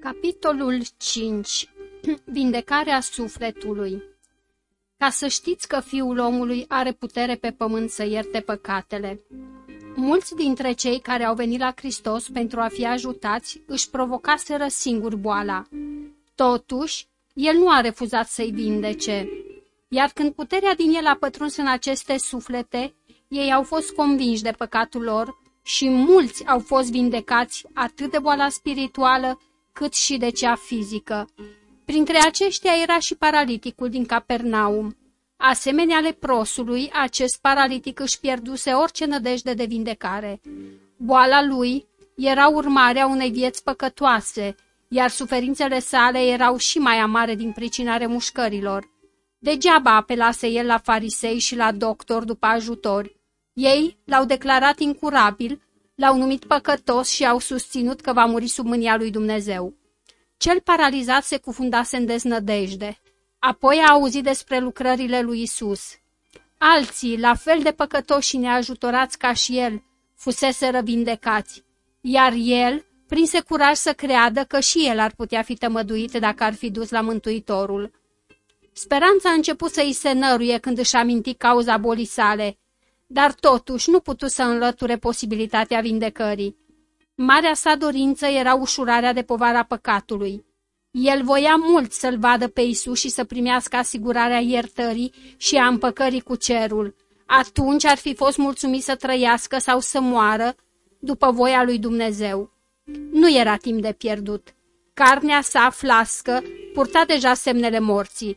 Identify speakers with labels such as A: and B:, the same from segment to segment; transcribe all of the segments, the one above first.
A: Capitolul 5. Vindecarea sufletului Ca să știți că Fiul omului are putere pe pământ să ierte păcatele. Mulți dintre cei care au venit la Hristos pentru a fi ajutați își provocaseră singur boala. Totuși, El nu a refuzat să-i vindece. Iar când puterea din El a pătruns în aceste suflete, ei au fost convinși de păcatul lor și mulți au fost vindecați atât de boala spirituală cât și de cea fizică. Printre aceștia era și paraliticul din Capernaum. Asemenea leprosului, acest paralitic își pierduse orice nădejde de vindecare. Boala lui era urmarea unei vieți păcătoase, iar suferințele sale erau și mai amare din pricina remușcărilor. Degeaba apelase el la farisei și la doctor după ajutori. Ei l-au declarat incurabil l-au numit păcătos și au susținut că va muri sub mânia lui Dumnezeu. Cel paralizat se cufundase în deznădejde. Apoi a auzit despre lucrările lui Isus. Alții, la fel de păcătoși și neajutorați ca și el, fusese vindecați, iar el prinse curaj să creadă că și el ar putea fi tămăduit dacă ar fi dus la Mântuitorul. Speranța a început să-i se năruie când își aminti cauza bolii sale dar totuși nu putu să înlăture posibilitatea vindecării. Marea sa dorință era ușurarea de povara păcatului. El voia mult să-l vadă pe Isus și să primească asigurarea iertării și a împăcării cu cerul. Atunci ar fi fost mulțumit să trăiască sau să moară după voia lui Dumnezeu. Nu era timp de pierdut. Carnea sa flască purta deja semnele morții.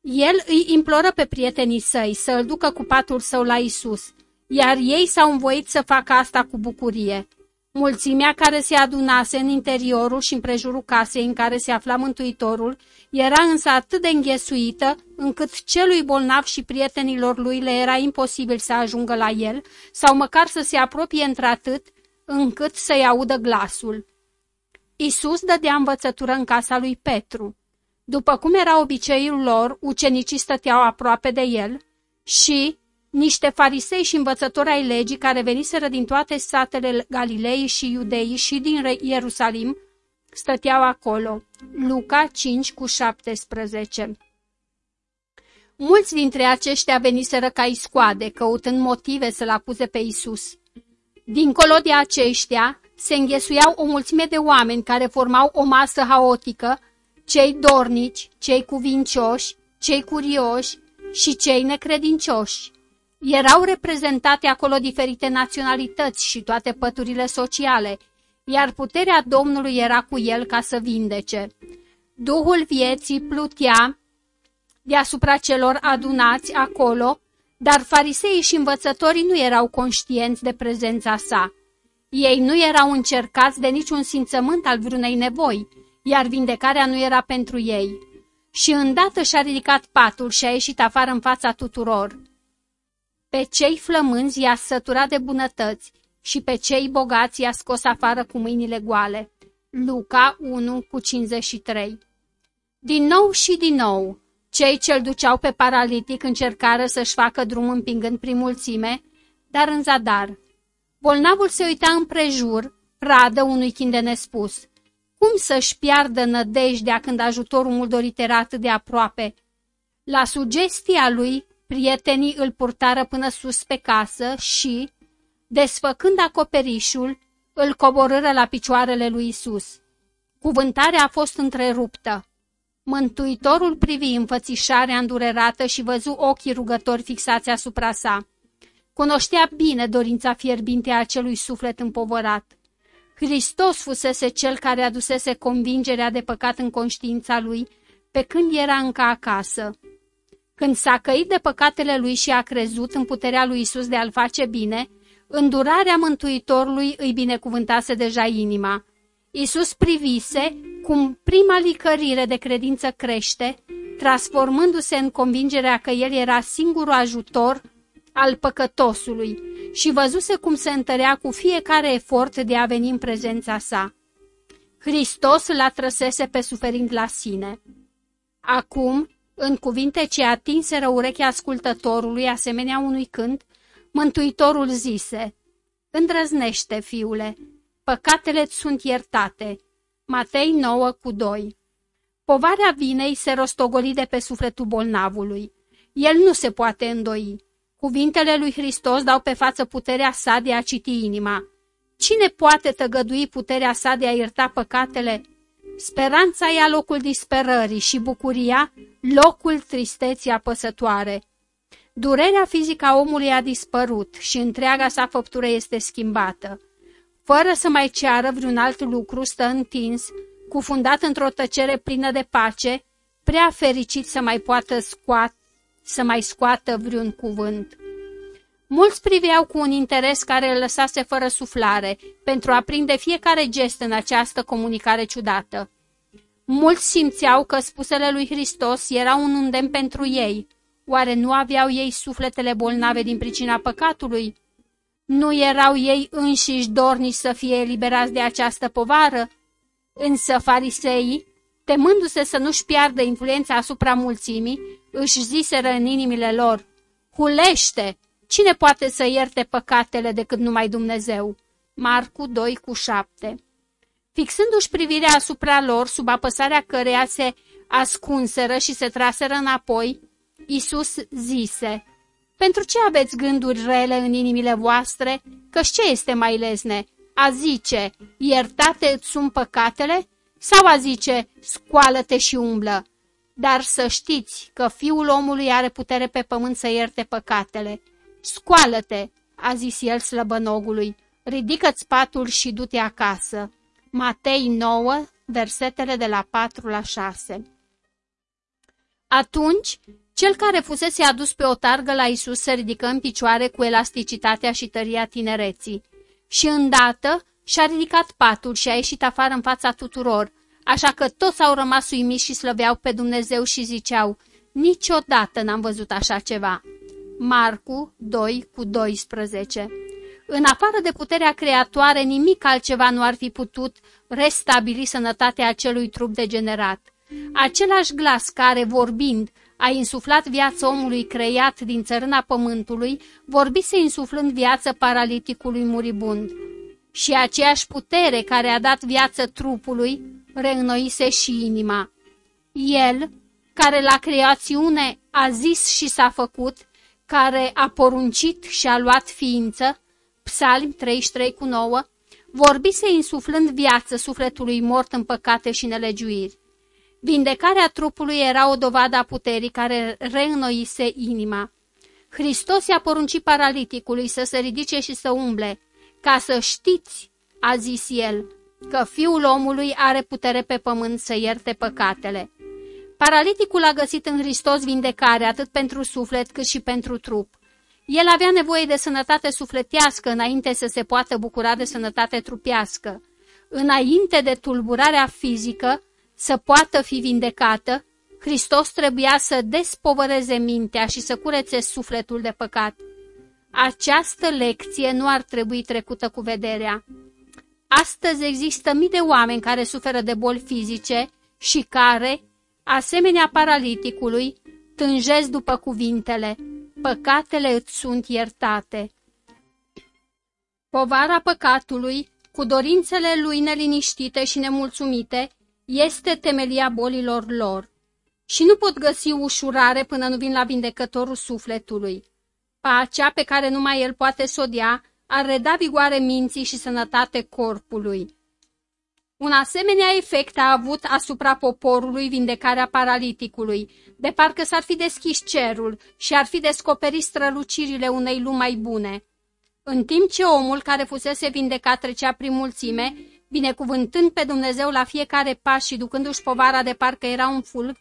A: El îi imploră pe prietenii săi să îl ducă cu patul său la Isus, iar ei s-au învoit să facă asta cu bucurie. Mulțimea care se adunase în interiorul și în prejurul casei în care se afla Mântuitorul era însă atât de înghesuită încât celui bolnav și prietenilor lui le era imposibil să ajungă la el sau măcar să se apropie într-atât încât să-i audă glasul. Isus dădea învățătură în casa lui Petru. După cum era obiceiul lor, ucenicii stăteau aproape de el și niște farisei și învățători ai legii care veniseră din toate satele Galilei și Iudeii și din Ierusalim stăteau acolo. Luca 5 cu 17 Mulți dintre aceștia veniseră ca iscoade, căutând motive să-l acuze pe Isus. Dincolo de aceștia, se înghesuiau o mulțime de oameni care formau o masă haotică, cei dornici, cei cuvincioși, cei curioși și cei necredincioși. Erau reprezentate acolo diferite naționalități și toate păturile sociale, iar puterea Domnului era cu el ca să vindece. Duhul vieții plutea deasupra celor adunați acolo, dar fariseii și învățătorii nu erau conștienți de prezența sa. Ei nu erau încercați de niciun simțământ al vreunei nevoi, iar vindecarea nu era pentru ei. Și îndată și-a ridicat patul și a ieșit afară în fața tuturor. Pe cei flămânzi i-a săturat de bunătăți și pe cei bogați i-a scos afară cu mâinile goale. Luca 1 cu 53 Din nou și din nou, cei ce-l duceau pe paralitic încercară să-și facă drum împingând prin mulțime, dar în zadar. Bolnavul se uita împrejur, pradă unui chin de nespus. Cum să-și piardă nădejdea când ajutorul mult dorit era atât de aproape? La sugestia lui, prietenii îl purtară până sus pe casă și, desfăcând acoperișul, îl coborâră la picioarele lui Isus. Cuvântarea a fost întreruptă. Mântuitorul privi înfățișarea îndurerată și văzu ochii rugători fixați asupra sa. Cunoștea bine dorința fierbinte a acelui suflet împovărat. Hristos fusese cel care adusese convingerea de păcat în conștiința lui pe când era încă acasă. Când s-a căit de păcatele lui și a crezut în puterea lui Isus de a-l face bine, îndurarea Mântuitorului îi binecuvântase deja inima. Isus privise cum prima licărire de credință crește, transformându-se în convingerea că El era singurul ajutor al păcătosului și văzuse cum se întărea cu fiecare efort de a veni în prezența sa. Hristos l-a trăsese pe suferind la sine. Acum, în cuvinte ce atinseră urechea ascultătorului asemenea unui cânt, Mântuitorul zise, Îndrăznește, fiule, păcatele sunt iertate. Matei 9 cu 2 Povarea vinei se rostogoli de pe sufletul bolnavului. El nu se poate îndoi. Cuvintele lui Hristos dau pe față puterea sa de a citi inima. Cine poate tăgădui puterea sa de a ierta păcatele? Speranța ia locul disperării și bucuria locul tristeții apăsătoare. Durerea fizică a omului a dispărut și întreaga sa făptură este schimbată. Fără să mai ceară vreun alt lucru, stă întins, cufundat într-o tăcere plină de pace, prea fericit să mai poată scoat, să mai scoată vreun cuvânt. Mulți priveau cu un interes care îl lăsase fără suflare, pentru a prinde fiecare gest în această comunicare ciudată. Mulți simțeau că spusele lui Hristos erau un îndemn pentru ei. Oare nu aveau ei sufletele bolnave din pricina păcatului? Nu erau ei înșiși dornici să fie eliberați de această povară? Însă fariseii, temându-se să nu-și piardă influența asupra mulțimii, își ziseră în inimile lor, Hulește! Cine poate să ierte păcatele decât numai Dumnezeu? Marcu 2 cu 7 Fixându-și privirea asupra lor, sub apăsarea căreia se ascunseră și se traseră înapoi, Isus zise, Pentru ce aveți gânduri rele în inimile voastre? Căci ce este mai lesne? A zice, iertate îți sunt păcatele? Sau a zice, scoală-te și umblă? Dar să știți că fiul omului are putere pe pământ să ierte păcatele. Scoală-te, a zis el slăbănogului, ridică-ți patul și du-te acasă. Matei 9, versetele de la 4 la 6 Atunci, cel care fusese adus pe o targă la Isus se ridică în picioare cu elasticitatea și tăria tinereții și îndată și-a ridicat patul și a ieșit afară în fața tuturor, așa că toți au rămas uimiți și slăveau pe Dumnezeu și ziceau, niciodată n-am văzut așa ceva. Marcu 2 cu 12 În afară de puterea creatoare, nimic altceva nu ar fi putut restabili sănătatea acelui trup degenerat. Același glas care, vorbind, a insuflat viața omului creat din țărâna pământului, vorbise insuflând viață paraliticului muribund. Și aceeași putere care a dat viață trupului, reînnoise și inima. El, care la creațiune a zis și s-a făcut, care a poruncit și a luat ființă, Psalm 33 cu 9, vorbise insuflând viață sufletului mort în păcate și nelegiuiri. Vindecarea trupului era o dovadă a puterii care reînnoise inima. Hristos i-a poruncit paraliticului să se ridice și să umble, ca să știți, a zis el, că fiul omului are putere pe pământ să ierte păcatele. Paraliticul a găsit în Hristos vindecare atât pentru suflet cât și pentru trup. El avea nevoie de sănătate sufletească înainte să se poată bucura de sănătate trupească. Înainte de tulburarea fizică să poată fi vindecată, Hristos trebuia să despovăreze mintea și să curețe sufletul de păcat. Această lecție nu ar trebui trecută cu vederea. Astăzi există mii de oameni care suferă de boli fizice și care, asemenea paraliticului, tânjesc după cuvintele, păcatele îți sunt iertate. Povara păcatului, cu dorințele lui neliniștite și nemulțumite, este temelia bolilor lor și nu pot găsi ușurare până nu vin la vindecătorul sufletului. Pacea pe care numai el poate sodia ar reda vigoare minții și sănătate corpului. Un asemenea efect a avut asupra poporului vindecarea paraliticului, de parcă s-ar fi deschis cerul și ar fi descoperit strălucirile unei lumi mai bune. În timp ce omul care fusese vindecat trecea prin mulțime, binecuvântând pe Dumnezeu la fiecare pas și ducându-și povara de parcă era un fulg,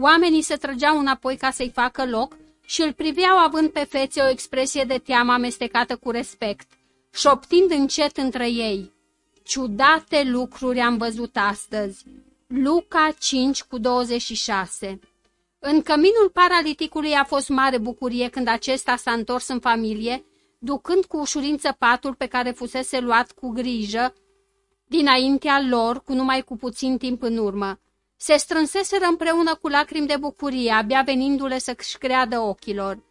A: oamenii se trăgeau înapoi ca să-i facă loc și îl priveau având pe fețe o expresie de teamă amestecată cu respect, șoptind încet între ei. Ciudate lucruri am văzut astăzi. Luca 5 cu 26 În căminul paraliticului a fost mare bucurie când acesta s-a întors în familie, ducând cu ușurință patul pe care fusese luat cu grijă dinaintea lor, cu numai cu puțin timp în urmă. Se strânseseră împreună cu lacrimi de bucurie, abia venindu-le să-și creadă ochilor.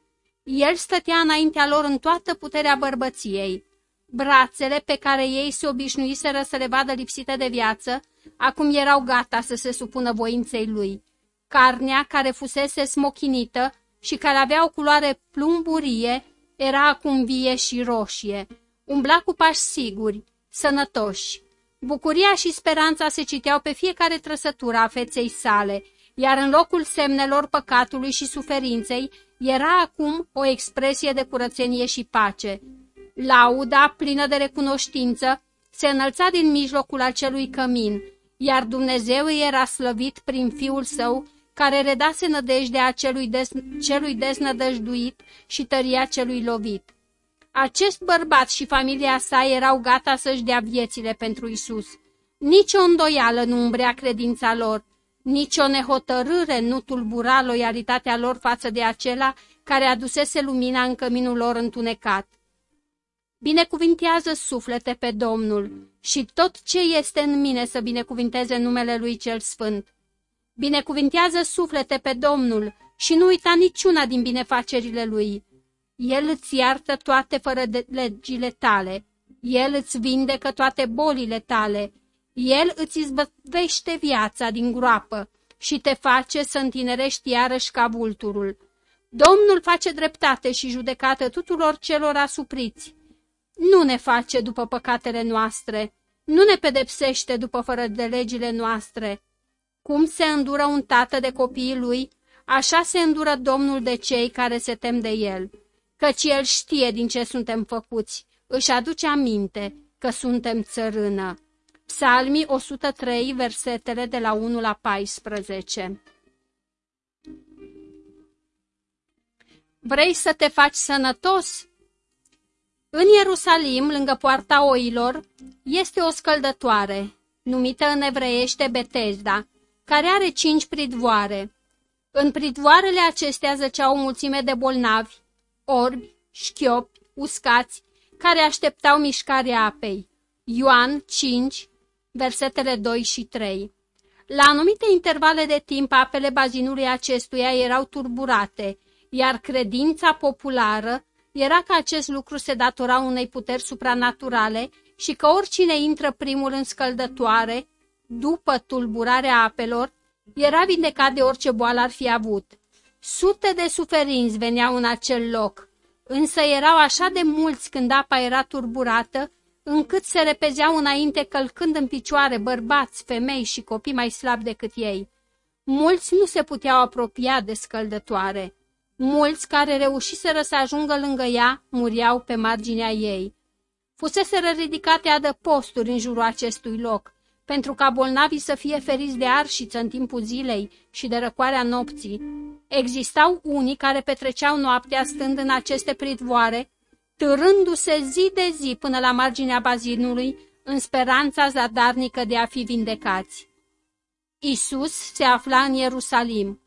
A: El stătea înaintea lor în toată puterea bărbăției. Brațele pe care ei se obișnuiseră să le vadă lipsite de viață acum erau gata să se supună voinței lui. Carnea, care fusese smochinită și care avea o culoare plumburie, era acum vie și roșie. Umbla cu pași siguri, sănătoși. Bucuria și speranța se citeau pe fiecare trăsătură a feței sale, iar în locul semnelor păcatului și suferinței era acum o expresie de curățenie și pace. Lauda, plină de recunoștință, se înălța din mijlocul acelui cămin, iar Dumnezeu era slăvit prin Fiul Său, care redase nădejdea celui, des, celui deznădăjduit și tăria celui lovit. Acest bărbat și familia sa erau gata să-și dea viețile pentru Isus. Nici o îndoială nu umbrea credința lor, nici o nehotărâre nu tulbura loialitatea lor față de acela care adusese lumina în căminul lor întunecat. Binecuvintează suflete pe Domnul și tot ce este în mine să binecuvinteze numele Lui Cel Sfânt. Binecuvintează suflete pe Domnul și nu uita niciuna din binefacerile Lui. El îți iartă toate fără de legile tale, El îți vindecă toate bolile tale, El îți izbăvește viața din groapă și te face să întinerești iarăși ca vulturul. Domnul face dreptate și judecată tuturor celor asupriți nu ne face după păcatele noastre, nu ne pedepsește după fără de legile noastre. Cum se îndură un tată de copiii lui, așa se îndură Domnul de cei care se tem de el, căci el știe din ce suntem făcuți, își aduce aminte că suntem țărână. Psalmii 103, versetele de la 1 la 14 Vrei să te faci sănătos? În Ierusalim, lângă poarta oilor, este o scăldătoare, numită în evreiește Betesda, care are cinci pridvoare. În pridvoarele acestea zăceau o mulțime de bolnavi, orbi, șchiopi, uscați, care așteptau mișcarea apei. Ioan 5, versetele 2 și 3 La anumite intervale de timp, apele bazinului acestuia erau turburate, iar credința populară era că acest lucru se datora unei puteri supranaturale și că oricine intră primul în scăldătoare, după tulburarea apelor, era vindecat de orice boală ar fi avut. Sute de suferinți veneau în acel loc, însă erau așa de mulți când apa era turburată, încât se repezeau înainte călcând în picioare bărbați, femei și copii mai slabi decât ei. Mulți nu se puteau apropia de scăldătoare. Mulți care reușiseră să ajungă lângă ea muriau pe marginea ei. Fuseseră ridicate adăposturi în jurul acestui loc, pentru ca bolnavii să fie feriți de arșiță în timpul zilei și de răcoarea nopții. Existau unii care petreceau noaptea stând în aceste pridvoare, târându-se zi de zi până la marginea bazinului, în speranța zadarnică de a fi vindecați. Isus se afla în Ierusalim.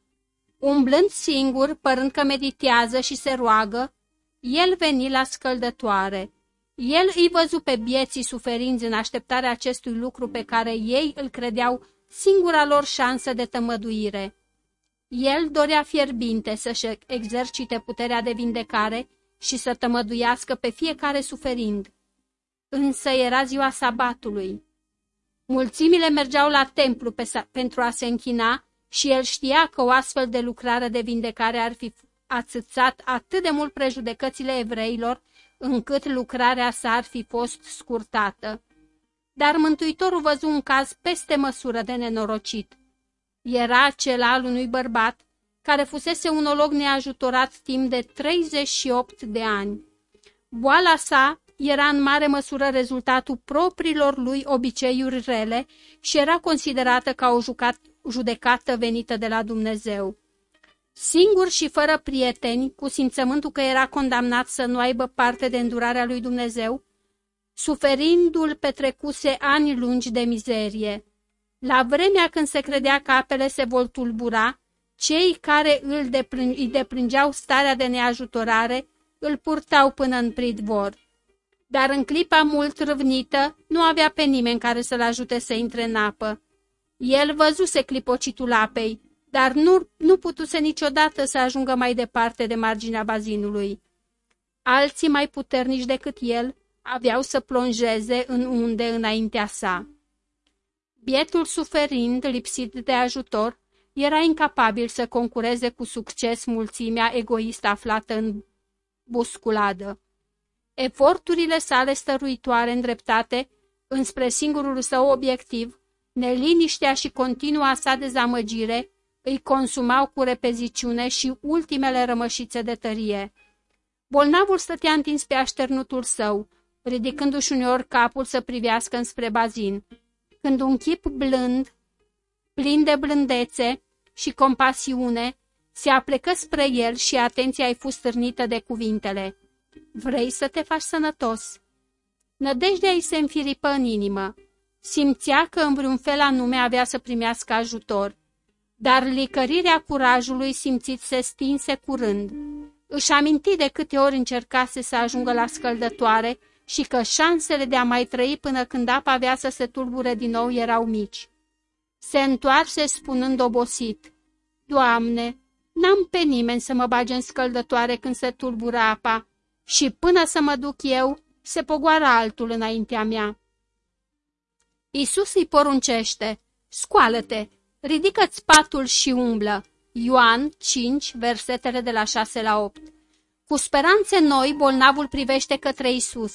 A: Umblând singur, părând că meditează și se roagă, el veni la scăldătoare. El îi văzu pe bieții suferinți în așteptarea acestui lucru pe care ei îl credeau singura lor șansă de tămăduire. El dorea fierbinte să-și exercite puterea de vindecare și să tămăduiască pe fiecare suferind. Însă era ziua sabatului. Mulțimile mergeau la templu pe pentru a se închina și el știa că o astfel de lucrare de vindecare ar fi ațățat atât de mult prejudecățile evreilor, încât lucrarea sa ar fi fost scurtată. Dar Mântuitorul văzu un caz peste măsură de nenorocit. Era acela al unui bărbat care fusese un olog neajutorat timp de 38 de ani. Boala sa era în mare măsură rezultatul propriilor lui obiceiuri rele și era considerată ca o jucat, judecată venită de la Dumnezeu. Singur și fără prieteni, cu simțământul că era condamnat să nu aibă parte de îndurarea lui Dumnezeu, suferindu-l petrecuse ani lungi de mizerie. La vremea când se credea că apele se vor tulbura, cei care îl deplâng, îi deplângeau starea de neajutorare îl purtau până în pridvor. Dar în clipa mult râvnită nu avea pe nimeni care să-l ajute să intre în apă. El văzuse clipocitul apei, dar nu, nu putuse niciodată să ajungă mai departe de marginea bazinului. Alții mai puternici decât el aveau să plonjeze în unde înaintea sa. Bietul suferind, lipsit de ajutor, era incapabil să concureze cu succes mulțimea egoistă aflată în busculadă. Eforturile sale stăruitoare îndreptate înspre singurul său obiectiv, neliniștea și continua sa dezamăgire, îi consumau cu repeziciune și ultimele rămășițe de tărie. Bolnavul stătea întins pe așternutul său, ridicându-și uneori capul să privească înspre bazin, când un chip blând, plin de blândețe și compasiune, se aplecă spre el și atenția ai fost stârnită de cuvintele. Vrei să te faci sănătos? Nădejdea îi se înfiripă în inimă. Simțea că în vreun fel anume avea să primească ajutor, dar licărirea curajului simțit se stinse curând. Își aminti de câte ori încercase să ajungă la scăldătoare și că șansele de a mai trăi până când apa avea să se tulbure din nou erau mici. Se întoarse spunând obosit, Doamne, n-am pe nimeni să mă bage în scăldătoare când se tulbură apa și până să mă duc eu, se pogoară altul înaintea mea. Isus îi poruncește, scoală-te, ridică-ți patul și umblă. Ioan 5, versetele de la 6 la 8. Cu speranțe noi, bolnavul privește către Isus.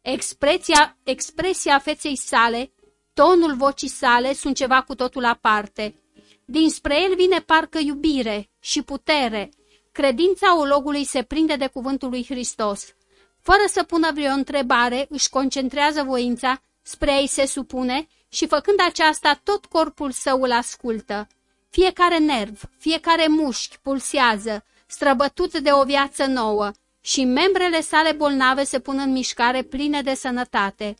A: Expresia, expresia feței sale, tonul vocii sale sunt ceva cu totul aparte. Dinspre el vine parcă iubire și putere. Credința ologului se prinde de cuvântul lui Hristos. Fără să pună vreo întrebare, își concentrează voința spre a-i se supune și făcând aceasta tot corpul său îl ascultă. Fiecare nerv, fiecare mușchi pulsează, străbătut de o viață nouă și membrele sale bolnave se pun în mișcare pline de sănătate.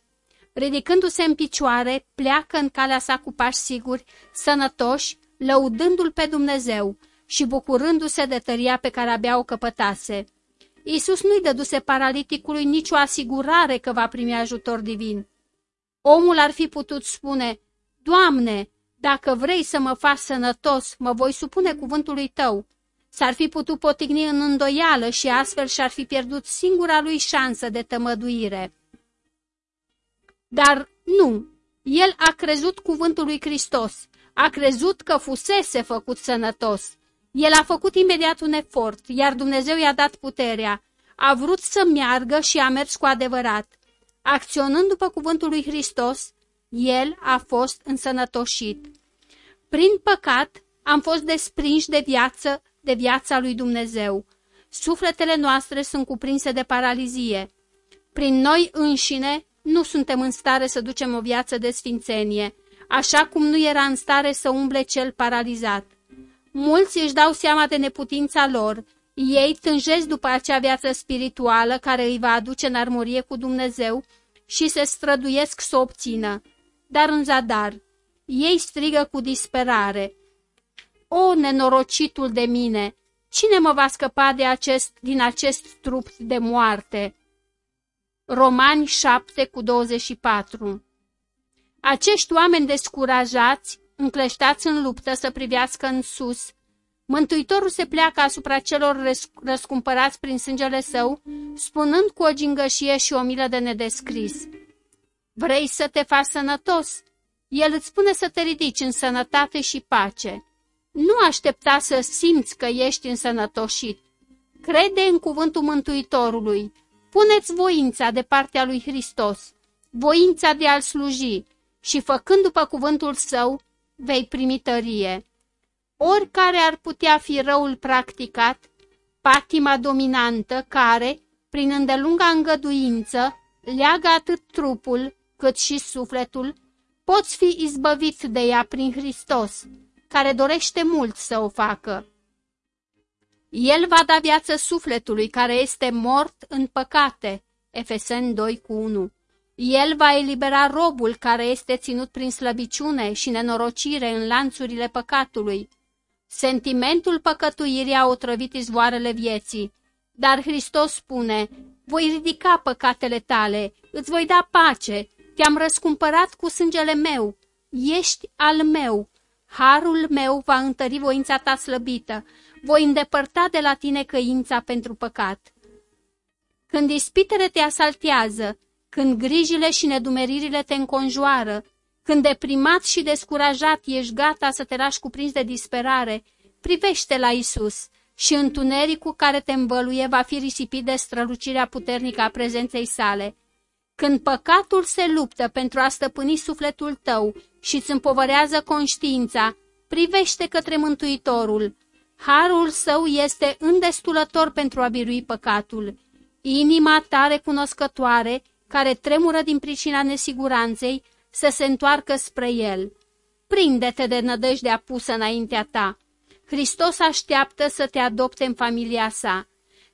A: Ridicându-se în picioare, pleacă în calea sa cu pași siguri, sănătoși, lăudându-l pe Dumnezeu și bucurându-se de tăria pe care abia o căpătase. Iisus nu-i dăduse paraliticului nicio asigurare că va primi ajutor divin. Omul ar fi putut spune, Doamne, dacă vrei să mă faci sănătos, mă voi supune cuvântului tău. S-ar fi putut potigni în îndoială și astfel și-ar fi pierdut singura lui șansă de tămăduire. Dar nu, el a crezut cuvântul lui Hristos, a crezut că fusese făcut sănătos. El a făcut imediat un efort, iar Dumnezeu i-a dat puterea. A vrut să meargă și a mers cu adevărat. Acționând după cuvântul lui Hristos, el a fost însănătoșit. Prin păcat am fost desprinși de viață, de viața lui Dumnezeu. Sufletele noastre sunt cuprinse de paralizie. Prin noi înșine nu suntem în stare să ducem o viață de sfințenie, așa cum nu era în stare să umble cel paralizat. Mulți își dau seama de neputința lor, ei tânjesc după acea viață spirituală care îi va aduce în armorie cu Dumnezeu și se străduiesc să o obțină. Dar în zadar, ei strigă cu disperare. O, nenorocitul de mine! Cine mă va scăpa de acest, din acest trup de moarte? Romani 7 cu 24 Acești oameni descurajați, încleștați în luptă să privească în sus, Mântuitorul se pleacă asupra celor răscumpărați prin sângele său, spunând cu o gingășie și o milă de nedescris. Vrei să te faci sănătos? El îți spune să te ridici în sănătate și pace. Nu aștepta să simți că ești însănătoșit. Crede în cuvântul Mântuitorului. Puneți voința de partea lui Hristos, voința de a-L sluji și, făcând după cuvântul său, vei primi tărie. Oricare ar putea fi răul practicat, patima dominantă care, prin îndelunga îngăduință, leagă atât trupul cât și sufletul, poți fi izbăvit de ea prin Hristos, care dorește mult să o facă. El va da viață sufletului care este mort în păcate, Efeseni 2 cu 1. El va elibera robul care este ținut prin slăbiciune și nenorocire în lanțurile păcatului. Sentimentul păcătuirii a otrăvit izvoarele vieții, dar Hristos spune, voi ridica păcatele tale, îți voi da pace, te-am răscumpărat cu sângele meu, ești al meu, harul meu va întări voința ta slăbită, voi îndepărta de la tine căința pentru păcat. Când ispitele te asaltează, când grijile și nedumeririle te înconjoară, Când deprimat și descurajat ești gata să te lași cuprins de disperare, privește la Isus și întunericul care te învăluie va fi risipit de strălucirea puternică a prezenței sale. Când păcatul se luptă pentru a stăpâni sufletul tău și îți împovărează conștiința, privește către Mântuitorul. Harul său este îndestulător pentru a birui păcatul. Inima ta recunoscătoare, care tremură din pricina nesiguranței, să se întoarcă spre el. Prinde-te de nădejdea pusă înaintea ta. Hristos așteaptă să te adopte în familia sa.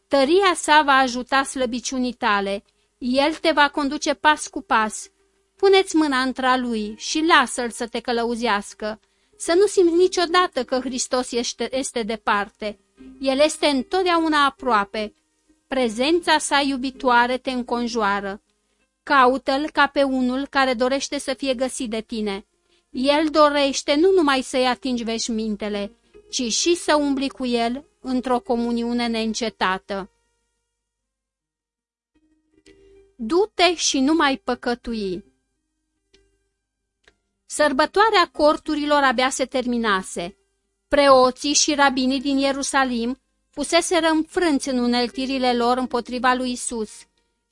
A: Tăria sa va ajuta slăbiciunii tale. El te va conduce pas cu pas. Puneți mâna între lui și lasă-l să te călăuzească. Să nu simți niciodată că Hristos este, este departe. El este întotdeauna aproape. Prezența sa iubitoare te înconjoară. Caută-l ca pe unul care dorește să fie găsit de tine. El dorește nu numai să-i atingi veșmintele, ci și să umbli cu el într-o comuniune neîncetată. Du-te și nu mai păcătui. Sărbătoarea corturilor abia se terminase. Preoții și rabinii din Ierusalim fuseseră înfrânți în uneltirile lor împotriva lui Isus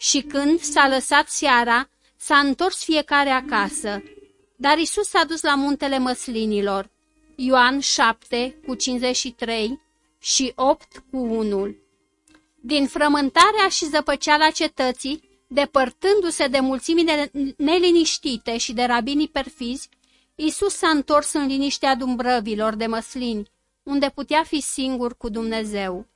A: și când s-a lăsat seara, s-a întors fiecare acasă. Dar Isus s-a dus la muntele măslinilor. Ioan 7 cu 53 și 8 cu 1. Din frământarea și zăpăceala cetății, depărtându-se de mulțimile neliniștite și de rabinii perfizi, Isus s-a întors în liniștea dumbrăvilor de măslini, unde putea fi singur cu Dumnezeu.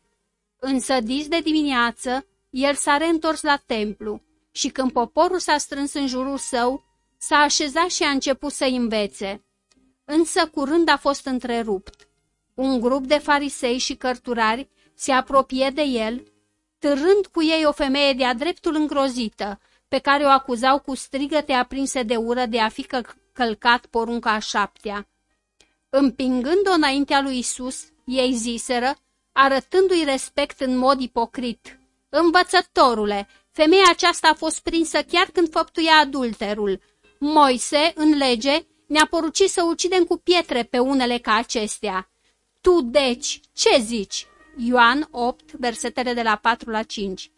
A: Însă dis de dimineață, el s-a reîntors la templu și când poporul s-a strâns în jurul său, s-a așezat și a început să învețe. Însă curând a fost întrerupt. Un grup de farisei și cărturari se apropie de el, târând cu ei o femeie de-a dreptul îngrozită, pe care o acuzau cu strigăte aprinse de ură de a fi călcat porunca a șaptea. Împingând-o înaintea lui Isus, ei ziseră, arătându-i respect în mod ipocrit. Învățătorule, femeia aceasta a fost prinsă chiar când făptuia adulterul. Moise, în lege, ne-a porucit să ucidem cu pietre pe unele ca acestea. Tu, deci, ce zici? Ioan 8, versetele de la 4 la 5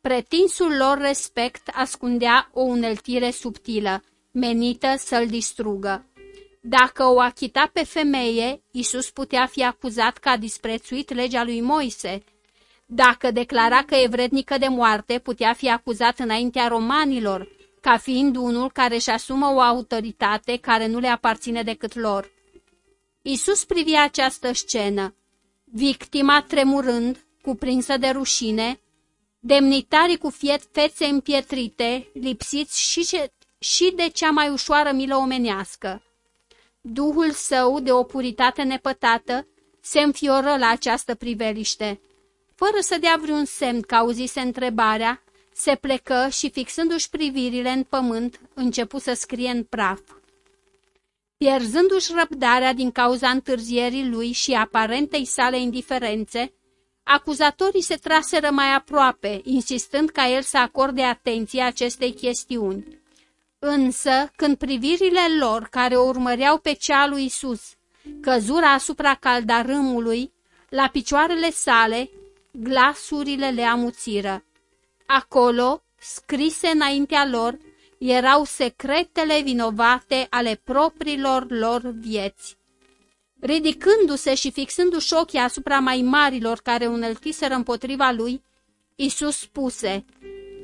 A: Pretinsul lor respect ascundea o uneltire subtilă, menită să-l distrugă. Dacă o achita pe femeie, Isus putea fi acuzat că a disprețuit legea lui Moise. Dacă declara că e vrednică de moarte, putea fi acuzat înaintea romanilor, ca fiind unul care își asumă o autoritate care nu le aparține decât lor. Isus privia această scenă, victima tremurând, cuprinsă de rușine, demnitarii cu fețe împietrite, lipsiți și, ce, și de cea mai ușoară milă omenească. Duhul său, de o puritate nepătată, se înfioră la această priveliște. Fără să dea vreun semn că auzise întrebarea, se plecă și, fixându-și privirile în pământ, începu să scrie în praf. Pierzându-și răbdarea din cauza întârzierii lui și aparentei sale indiferențe, acuzatorii se traseră mai aproape, insistând ca el să acorde atenție acestei chestiuni. Însă, când privirile lor, care o urmăreau pe cea lui Isus, căzura asupra caldarâmului, la picioarele sale, glasurile le amuțiră. Acolo, scrise înaintea lor, erau secretele vinovate ale propriilor lor vieți. Ridicându-se și fixându-și ochii asupra mai marilor care uneltiseră împotriva lui, Isus spuse,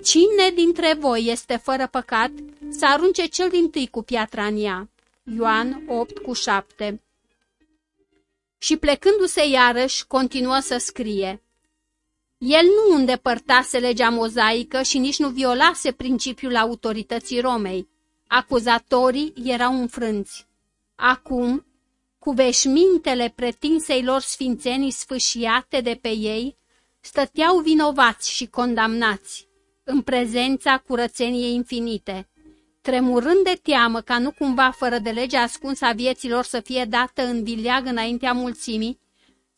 A: Cine dintre voi este fără păcat, să arunce cel din tâi cu piatra în ea. Ioan 8 cu 7 Și plecându-se iarăși, continuă să scrie, el nu îndepărtase legea mozaică și nici nu violase principiul autorității Romei. Acuzatorii erau înfrânți. Acum, cu veșmintele pretinsei lor sfințenii sfâșiate de pe ei, stăteau vinovați și condamnați, în prezența curățeniei infinite, tremurând de teamă ca nu cumva fără de legea ascunsă a vieților să fie dată în vileag înaintea mulțimii,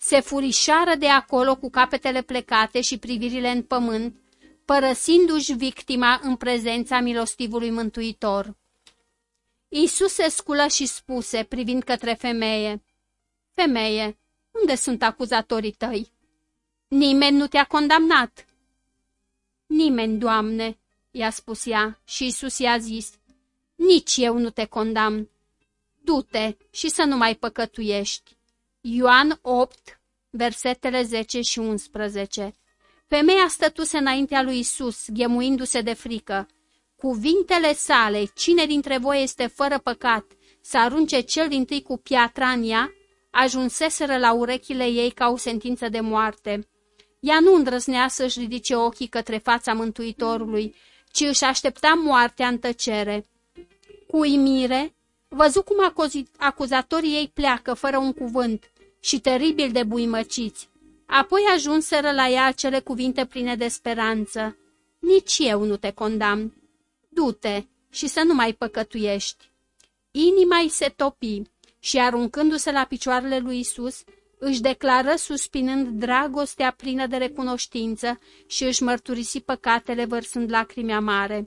A: se furișară de acolo cu capetele plecate și privirile în pământ, părăsindu-și victima în prezența milostivului mântuitor. Iisus se sculă și spuse, privind către femeie, Femeie, unde sunt acuzatorii tăi? Nimeni nu te-a condamnat. Nimeni, Doamne, i-a spus ea și Iisus i-a zis, Nici eu nu te condamn. Du-te și să nu mai păcătuiești. Ioan 8, versetele 10 și 11 Femeia stătuse înaintea lui Isus, ghemuindu-se de frică. Cuvintele sale, cine dintre voi este fără păcat, să arunce cel din tâi cu piatra în ea, ajunseseră la urechile ei ca o sentință de moarte. Ea nu îndrăznea să-și ridice ochii către fața Mântuitorului, ci își aștepta moartea în tăcere. Cu uimire, văzu cum acuzatorii ei pleacă fără un cuvânt și teribil de buimăciți. Apoi ajunseră la ea acele cuvinte pline de speranță. Nici eu nu te condamn. Du-te și să nu mai păcătuiești. Inima-i se topi și, aruncându-se la picioarele lui Isus, își declară suspinând dragostea plină de recunoștință și își mărturisi păcatele vărsând lacrimi amare.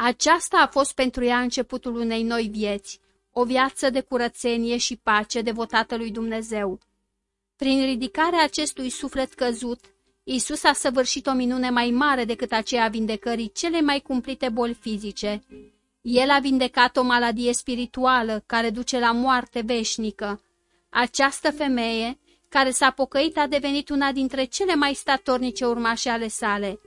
A: Aceasta a fost pentru ea începutul unei noi vieți, o viață de curățenie și pace devotată lui Dumnezeu. Prin ridicarea acestui suflet căzut, Isus a săvârșit o minune mai mare decât aceea a vindecării cele mai cumplite boli fizice. El a vindecat o maladie spirituală care duce la moarte veșnică. Această femeie, care s-a pocăit, a devenit una dintre cele mai statornice urmașe ale sale.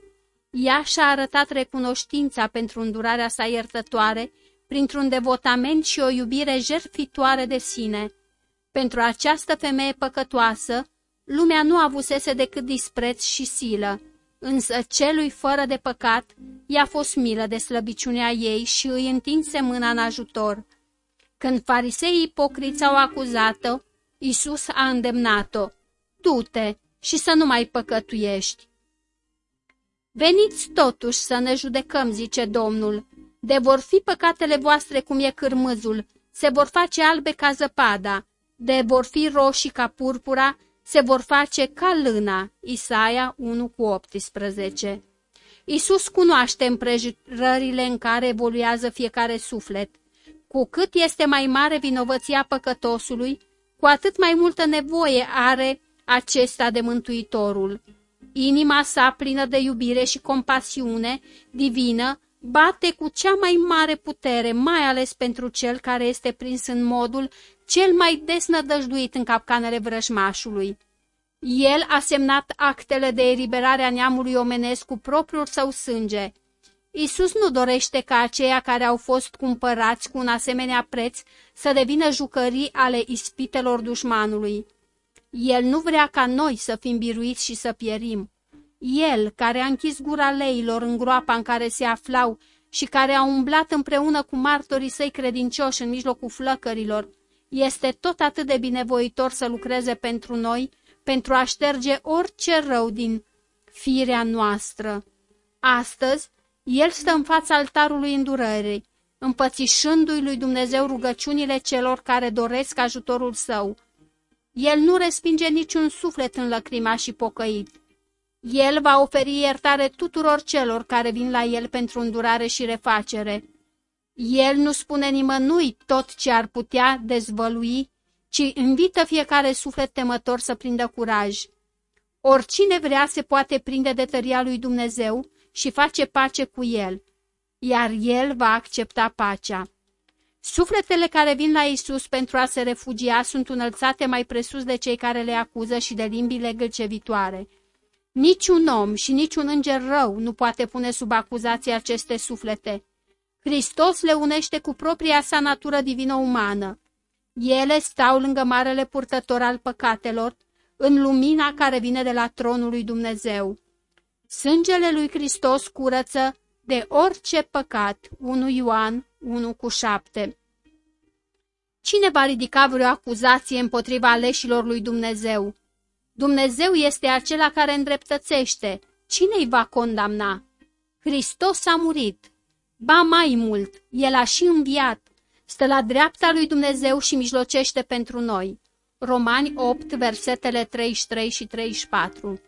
A: Ea și-a arătat recunoștința pentru îndurarea sa iertătoare, printr-un devotament și o iubire jertfitoare de sine. Pentru această femeie păcătoasă, lumea nu avusese decât dispreț și silă, însă celui fără de păcat i-a fost milă de slăbiciunea ei și îi întinse mâna în ajutor. Când fariseii ipocriți au acuzat-o, Iisus a îndemnat-o, Du-te și să nu mai păcătuiești. Veniți totuși să ne judecăm, zice Domnul, de vor fi păcatele voastre cum e cârmâzul, se vor face albe ca zăpada, de vor fi roșii ca purpura, se vor face ca lâna. Isaia 1 cu 18 Iisus cunoaște împrejurările în care evoluează fiecare suflet. Cu cât este mai mare vinovăția păcătosului, cu atât mai multă nevoie are acesta de Mântuitorul. Inima sa plină de iubire și compasiune divină bate cu cea mai mare putere, mai ales pentru cel care este prins în modul cel mai desnădăjduit în capcanele vrăjmașului. El a semnat actele de eliberare a neamului omenesc cu propriul său sânge. Isus nu dorește ca aceia care au fost cumpărați cu un asemenea preț să devină jucării ale ispitelor dușmanului. El nu vrea ca noi să fim biruiți și să pierim. El, care a închis gura leilor în groapa în care se aflau și care a umblat împreună cu martorii săi credincioși în mijlocul flăcărilor, este tot atât de binevoitor să lucreze pentru noi, pentru a șterge orice rău din firea noastră. Astăzi, el stă în fața altarului îndurării, împățișându-i lui Dumnezeu rugăciunile celor care doresc ajutorul său. El nu respinge niciun suflet în lăcrima și pocăit. El va oferi iertare tuturor celor care vin la el pentru îndurare și refacere. El nu spune nimănui tot ce ar putea dezvălui, ci invită fiecare suflet temător să prindă curaj. Oricine vrea se poate prinde de tăria lui Dumnezeu și face pace cu el, iar el va accepta pacea. Sufletele care vin la Isus pentru a se refugia sunt înălțate mai presus de cei care le acuză și de limbile gâlcevitoare. Niciun om și niciun înger rău nu poate pune sub acuzație aceste suflete. Hristos le unește cu propria sa natură divină umană. Ele stau lângă marele purtător al păcatelor, în lumina care vine de la tronul lui Dumnezeu. Sângele lui Hristos curăță de orice păcat. 1 Ioan 1 cu 7 Cine va ridica vreo acuzație împotriva aleșilor lui Dumnezeu? Dumnezeu este acela care îndreptățește. Cine îi va condamna? Hristos a murit. Ba mai mult, El a și înviat. Stă la dreapta lui Dumnezeu și mijlocește pentru noi. Romani 8, versetele 33 și 34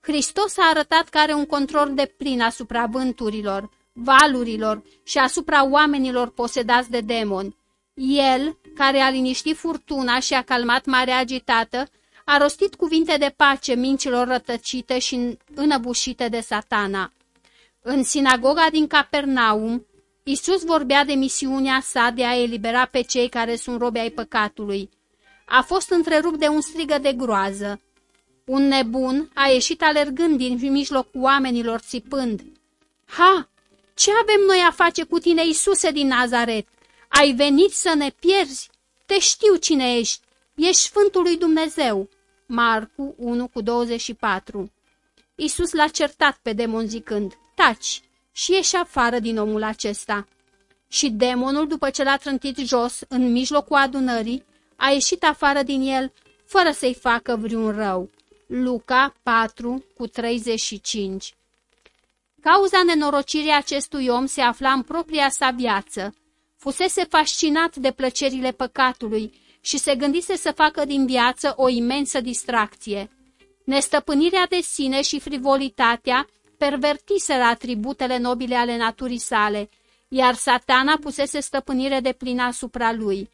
A: Hristos a arătat că are un control de plin asupra vânturilor, valurilor și asupra oamenilor posedați de demoni. El, care a liniștit furtuna și a calmat marea agitată, a rostit cuvinte de pace mincilor rătăcite și înăbușite de satana. În sinagoga din Capernaum, Isus vorbea de misiunea sa de a elibera pe cei care sunt robi ai păcatului. A fost întrerupt de un strigă de groază. Un nebun a ieșit alergând din mijlocul oamenilor țipând. Ha! Ce avem noi a face cu tine, Isuse din Nazaret? Ai venit să ne pierzi? Te știu cine ești. Ești Sfântul lui Dumnezeu. Marcu 1 cu 24 Isus l-a certat pe demon zicând, taci și ieși afară din omul acesta. Și demonul, după ce l-a trântit jos, în mijlocul adunării, a ieșit afară din el, fără să-i facă vreun rău. Luca 4 cu 35 Cauza nenorocirii acestui om se afla în propria sa viață. Fusese fascinat de plăcerile păcatului și se gândise să facă din viață o imensă distracție. Nestăpânirea de sine și frivolitatea pervertiseră atributele nobile ale naturii sale, iar satana pusese stăpânire de plină asupra lui.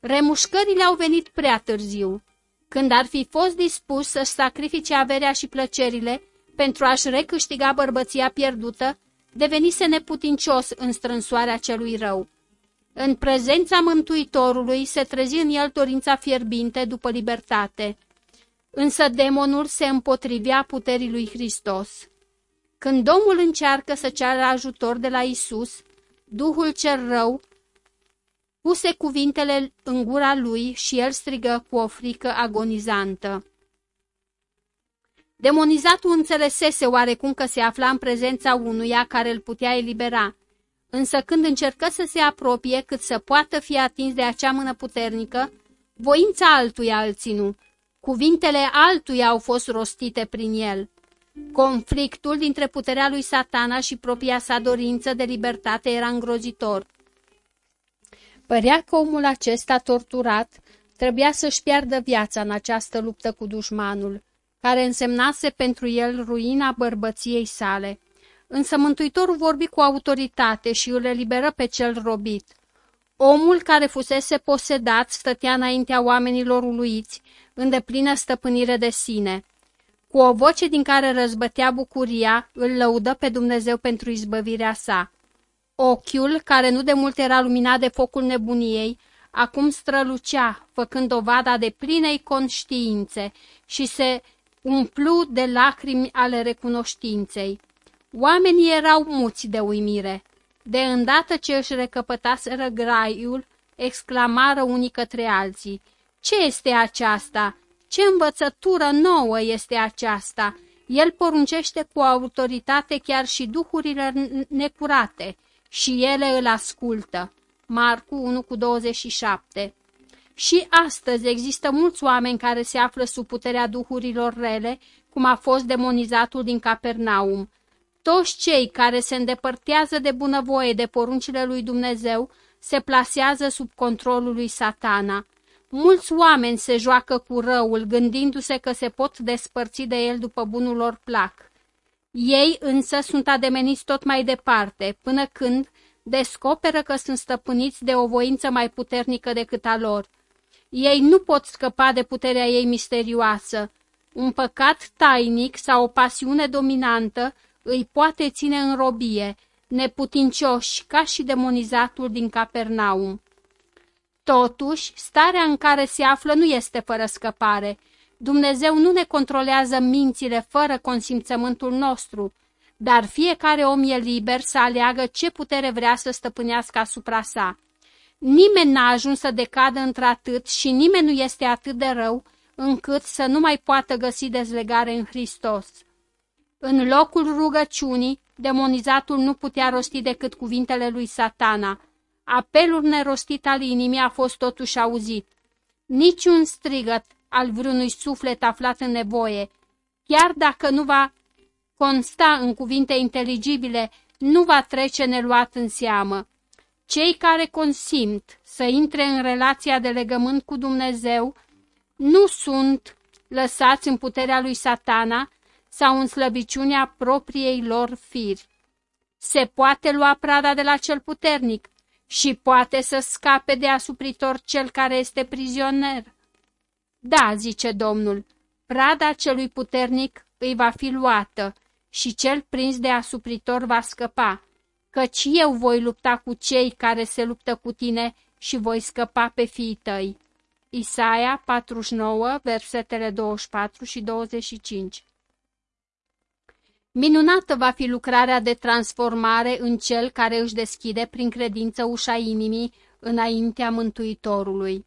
A: Remușcările au venit prea târziu. Când ar fi fost dispus să-și sacrifice averea și plăcerile pentru a-și recâștiga bărbăția pierdută, devenise neputincios în strânsoarea celui rău. În prezența Mântuitorului se trezi în el dorința fierbinte după libertate, însă demonul se împotrivea puterii lui Hristos. Când Domnul încearcă să ceară ajutor de la Isus, Duhul cel rău puse cuvintele în gura lui și el strigă cu o frică agonizantă. Demonizatul înțelesese oarecum că se afla în prezența unuia care îl putea elibera, însă când încercă să se apropie cât să poată fi atins de acea mână puternică, voința altuia îl ținu, cuvintele altuia au fost rostite prin el. Conflictul dintre puterea lui satana și propria sa dorință de libertate era îngrozitor. Părea că omul acesta torturat trebuia să-și piardă viața în această luptă cu dușmanul, care însemnase pentru el ruina bărbăției sale. Însă Mântuitorul vorbi cu autoritate și îl eliberă pe cel robit. Omul care fusese posedat stătea înaintea oamenilor uluiți, în deplină stăpânire de sine. Cu o voce din care răzbătea bucuria, îl lăudă pe Dumnezeu pentru izbăvirea sa. Ochiul, care nu de mult era luminat de focul nebuniei, acum strălucea, făcând dovada de plinei conștiințe și se umplu de lacrimi ale recunoștinței. Oamenii erau muți de uimire. De îndată ce își recăpătaseră graiul, exclamară unii către alții. Ce este aceasta? Ce învățătură nouă este aceasta? El poruncește cu autoritate chiar și duhurile necurate și ele îl ascultă. Marcu 1 cu 27 Și astăzi există mulți oameni care se află sub puterea duhurilor rele, cum a fost demonizatul din Capernaum. Toți cei care se îndepărtează de bunăvoie de poruncile lui Dumnezeu se plasează sub controlul lui satana. Mulți oameni se joacă cu răul, gândindu-se că se pot despărți de el după bunul lor plac. Ei însă sunt ademeniți tot mai departe, până când descoperă că sunt stăpâniți de o voință mai puternică decât a lor. Ei nu pot scăpa de puterea ei misterioasă. Un păcat tainic sau o pasiune dominantă îi poate ține în robie, neputincioși ca și demonizatul din Capernaum. Totuși, starea în care se află nu este fără scăpare. Dumnezeu nu ne controlează mințile fără consimțământul nostru, dar fiecare om e liber să aleagă ce putere vrea să stăpânească asupra sa. Nimeni n-a ajuns să decadă într-atât și nimeni nu este atât de rău încât să nu mai poată găsi dezlegare în Hristos. În locul rugăciunii, demonizatul nu putea rosti decât cuvintele lui satana. Apelul nerostit al inimii a fost totuși auzit. Niciun strigăt al vreunui suflet aflat în nevoie, chiar dacă nu va consta în cuvinte inteligibile, nu va trece neluat în seamă. Cei care consimt să intre în relația de legământ cu Dumnezeu nu sunt lăsați în puterea lui satana sau în slăbiciunea propriei lor firi. se poate lua prada de la cel puternic și poate să scape de asupritor cel care este prizonier. Da, zice Domnul, prada celui puternic îi va fi luată și cel prins de asupritor va scăpa, căci eu voi lupta cu cei care se luptă cu tine și voi scăpa pe fiii tăi. Isaia 49, versetele 24 și 25 Minunată va fi lucrarea de transformare în cel care își deschide prin credință ușa inimii înaintea Mântuitorului.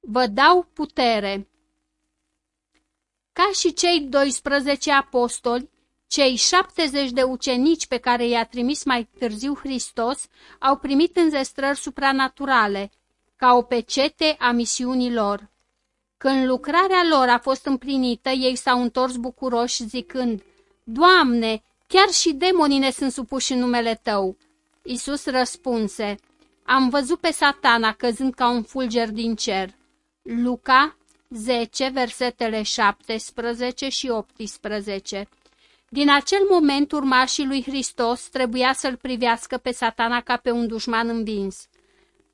A: Vă dau putere. Ca și cei 12 apostoli, cei 70 de ucenici pe care i-a trimis mai târziu Hristos au primit înzestrări supranaturale, ca o pecete a misiunii lor. Când lucrarea lor a fost împlinită, ei s-au întors bucuroși zicând, Doamne, chiar și demonii ne sunt supuși în numele Tău. Isus răspunse, Am văzut pe satana căzând ca un fulger din cer. Luca 10, versetele 17 și 18 Din acel moment, urmașii lui Hristos trebuia să-l privească pe satana ca pe un dușman învins.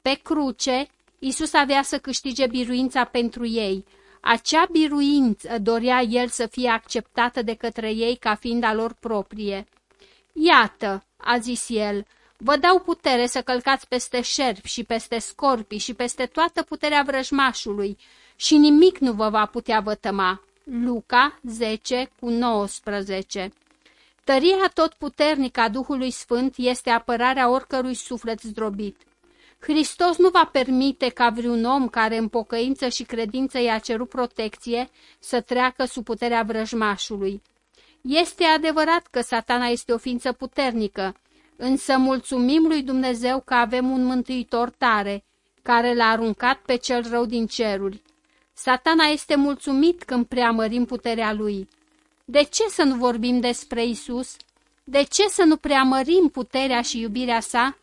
A: Pe cruce, Isus avea să câștige biruința pentru ei. Acea biruință dorea el să fie acceptată de către ei ca fiind a lor proprie. Iată, a zis el, vă dau putere să călcați peste șerpi și peste scorpii și peste toată puterea vrăjmașului și nimic nu vă va putea vătăma. Luca 10 cu 19 Tăria tot puternică a Duhului Sfânt este apărarea oricărui suflet zdrobit. Hristos nu va permite ca vreun om care în pocăință și credință i-a cerut protecție să treacă sub puterea vrăjmașului. Este adevărat că satana este o ființă puternică, însă mulțumim lui Dumnezeu că avem un mântuitor tare, care l-a aruncat pe cel rău din ceruri. Satana este mulțumit când preamărim puterea lui. De ce să nu vorbim despre Isus? De ce să nu preamărim puterea și iubirea sa?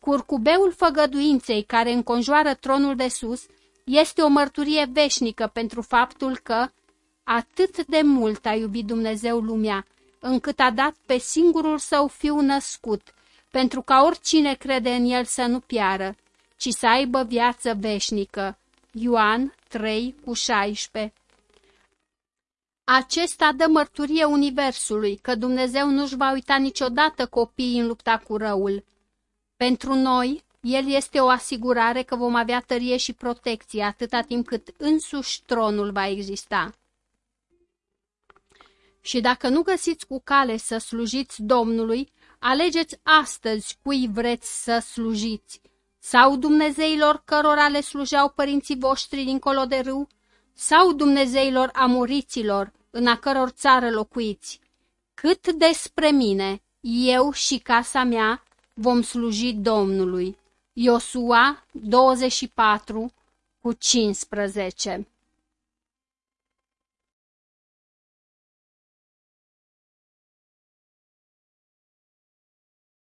A: Curcubeul făgăduinței care înconjoară tronul de sus este o mărturie veșnică pentru faptul că atât de mult a iubit Dumnezeu lumea, încât a dat pe singurul său fiu născut, pentru ca oricine crede în el să nu piară, ci să aibă viață veșnică. Ioan 3 cu 16 Acesta dă mărturie Universului că Dumnezeu nu-și va uita niciodată copiii în lupta cu răul. Pentru noi, el este o asigurare că vom avea tărie și protecție atâta timp cât însuși tronul va exista. Și dacă nu găsiți cu cale să slujiți Domnului, alegeți astăzi cui vreți să slujiți, sau Dumnezeilor cărora le slujeau părinții voștri dincolo de râu, sau Dumnezeilor amuriților, în a căror țară locuiți. Cât despre mine, eu și casa mea vom sluji Domnului. Iosua 24 cu 15